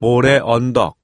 모래 네. 언덕.